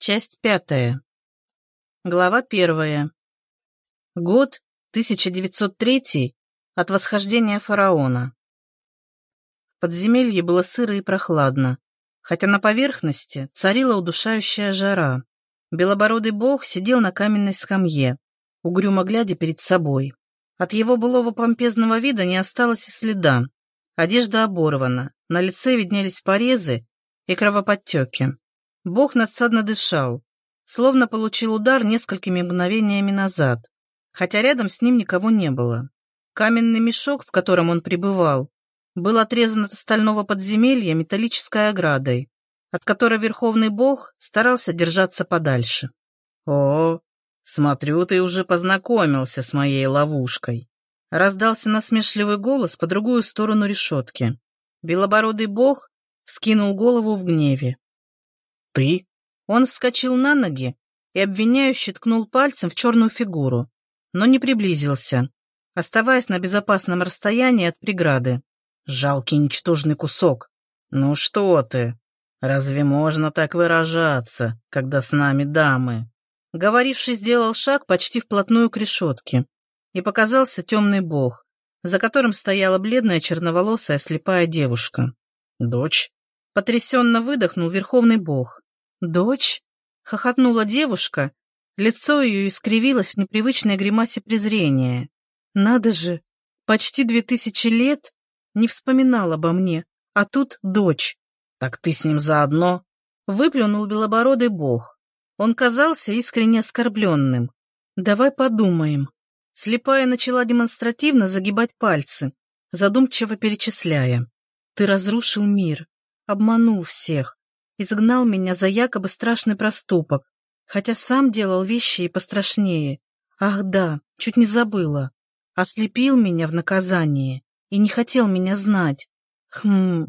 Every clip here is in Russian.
Часть пятая. Глава первая. Год 1903 от восхождения фараона. В подземелье было сыро и прохладно, хотя на поверхности царила удушающая жара. Белобородый бог сидел на каменной скамье, угрюмо глядя перед собой. От его былого помпезного вида не осталось и следа. Одежда оборвана, на лице виднелись порезы и кровоподтеки. Бог надсадно дышал, словно получил удар несколькими мгновениями назад, хотя рядом с ним никого не было. Каменный мешок, в котором он пребывал, был отрезан от стального подземелья металлической оградой, от которой Верховный Бог старался держаться подальше. «О, смотрю, ты уже познакомился с моей ловушкой», раздался насмешливый голос по другую сторону решетки. Белобородый Бог вскинул голову в гневе. «Ты?» Он вскочил на ноги и обвиняюще ткнул пальцем в черную фигуру, но не приблизился, оставаясь на безопасном расстоянии от преграды. «Жалкий ничтожный кусок! Ну что ты? Разве можно так выражаться, когда с нами дамы?» Говоривший сделал шаг почти вплотную к решетке, и показался темный бог, за которым стояла бледная черноволосая слепая девушка. «Дочь?» Потрясенно выдохнул верховный бог. «Дочь?» — хохотнула девушка. Лицо ее искривилось в непривычной гримасе презрения. «Надо же! Почти две тысячи лет не вспоминал обо мне, а тут дочь». «Так ты с ним заодно?» — выплюнул белобородый бог. Он казался искренне оскорбленным. «Давай подумаем». Слепая начала демонстративно загибать пальцы, задумчиво перечисляя. «Ты разрушил мир, обманул всех, изгнал меня за якобы страшный проступок, хотя сам делал вещи и пострашнее. Ах да, чуть не забыла. Ослепил меня в наказание и не хотел меня знать. Хм,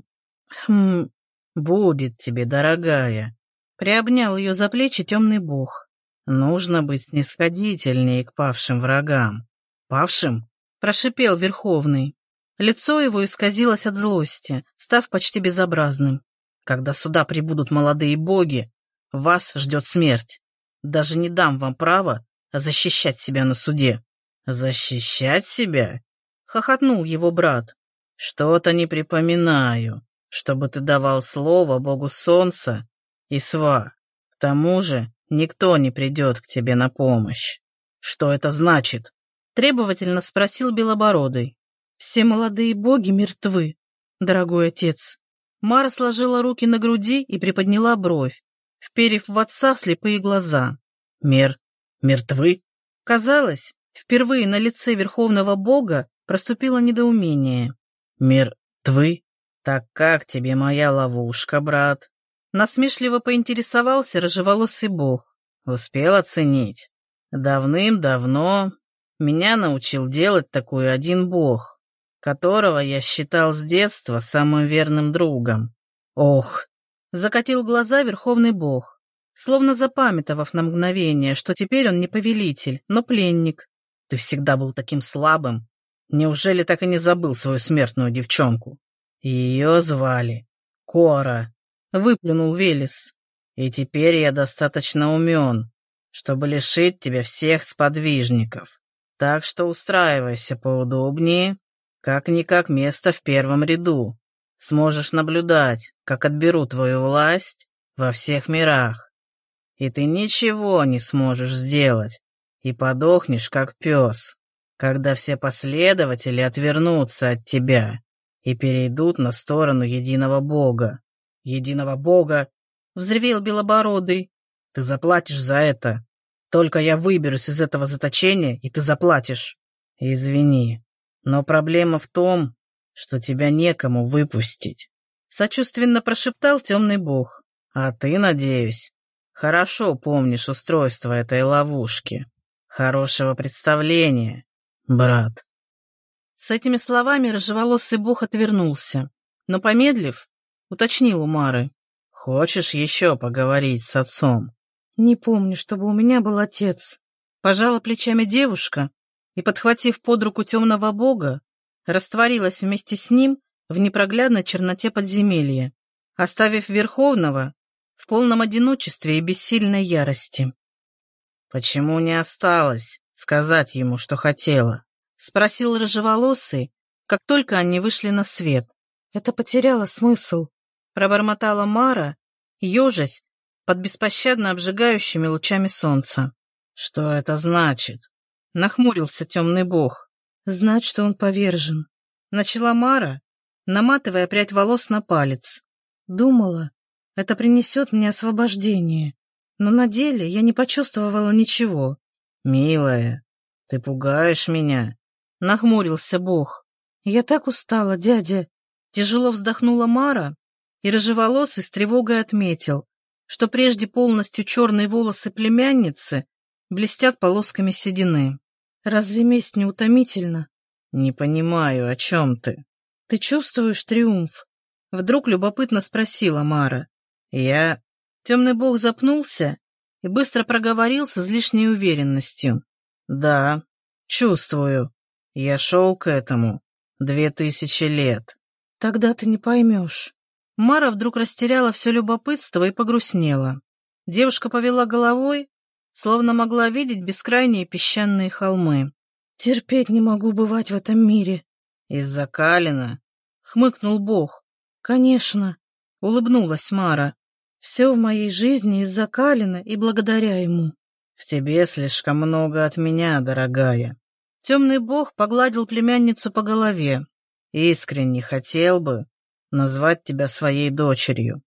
хм, будет тебе, дорогая. Приобнял ее за плечи темный бог. Нужно быть снисходительнее к павшим врагам. Павшим? Прошипел Верховный. Лицо его исказилось от злости, став почти безобразным. «Когда сюда прибудут молодые боги, вас ждет смерть. Даже не дам вам права защищать себя на суде». «Защищать себя?» — хохотнул его брат. «Что-то не припоминаю, чтобы ты давал слово богу солнца и сва. К тому же никто не придет к тебе на помощь. Что это значит?» — требовательно спросил Белобородый. Все молодые боги мертвы, дорогой отец. Мара сложила руки на груди и приподняла бровь, вперев в отца слепые глаза. «Мер... мертвы?» Казалось, впервые на лице верховного бога проступило недоумение. «Мертвы? Так как тебе моя ловушка, брат?» Насмешливо поинтересовался рыжеволосый бог. «Успел оценить. Давным-давно меня научил делать такую один бог которого я считал с детства самым верным другом. Ох, закатил глаза верховный бог, словно запамятовав на мгновение, что теперь он не повелитель, но пленник. Ты всегда был таким слабым. Неужели так и не забыл свою смертную девчонку? Ее звали Кора, выплюнул Велес. И теперь я достаточно умен, чтобы лишить тебя всех сподвижников. Так что устраивайся поудобнее как-никак место в первом ряду. Сможешь наблюдать, как отберу твою власть во всех мирах. И ты ничего не сможешь сделать, и подохнешь, как пес, когда все последователи отвернутся от тебя и перейдут на сторону единого бога. Единого бога, взревел Белобородый. Ты заплатишь за это. Только я выберусь из этого заточения, и ты заплатишь. Извини, но проблема в том, что тебя некому выпустить. Сочувственно прошептал темный бог. А ты, надеюсь, хорошо помнишь устройство этой ловушки. Хорошего представления, брат. С этими словами рыжеволосый бог отвернулся, но, помедлив, уточнил у Мары. «Хочешь еще поговорить с отцом?» «Не помню, чтобы у меня был отец». Пожала плечами девушка, и, подхватив под руку темного бога, растворилась вместе с ним в непроглядной черноте подземелья, оставив Верховного в полном одиночестве и бессильной ярости. «Почему не осталось сказать ему, что хотела?» — спросил рыжеволосый, как только они вышли на свет. «Это потеряло смысл», — пробормотала Мара, ежась под беспощадно обжигающими лучами солнца. «Что это значит?» — нахмурился темный бог. «Знать, что он повержен», — начала Мара, наматывая прядь волос на палец. «Думала, это принесет мне освобождение, но на деле я не почувствовала ничего». «Милая, ты пугаешь меня», — нахмурился бог. «Я так устала, дядя». Тяжело вздохнула Мара, и рыжеволосый с тревогой отметил, что прежде полностью черные волосы племянницы блестят полосками седины. «Разве месть не утомительна?» «Не понимаю, о чем ты?» «Ты чувствуешь триумф?» Вдруг любопытно спросила Мара. «Я...» Темный бог запнулся и быстро проговорил с излишней уверенностью. «Да, чувствую. Я шел к этому две тысячи лет». «Тогда ты не поймешь». Мара вдруг растеряла все любопытство и погрустнела. Девушка повела головой, словно могла видеть бескрайние песчаные холмы. «Терпеть не могу бывать в этом мире». «Из-за Калина?» — хмыкнул Бог. «Конечно», — улыбнулась Мара. «Все в моей жизни из-за Калина и благодаря ему». «В тебе слишком много от меня, дорогая». Темный Бог погладил племянницу по голове. «Искренне хотел бы назвать тебя своей дочерью».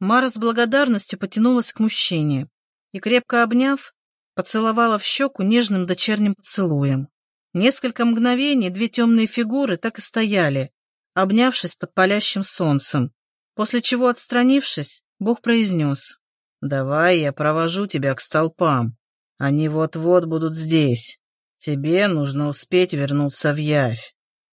Мара с благодарностью потянулась к мужчине и, крепко обняв, поцеловала в щеку нежным дочерним поцелуем. Несколько мгновений две темные фигуры так и стояли, обнявшись под палящим солнцем, после чего, отстранившись, Бог произнес. «Давай я провожу тебя к столпам. Они вот-вот будут здесь. Тебе нужно успеть вернуться в Явь».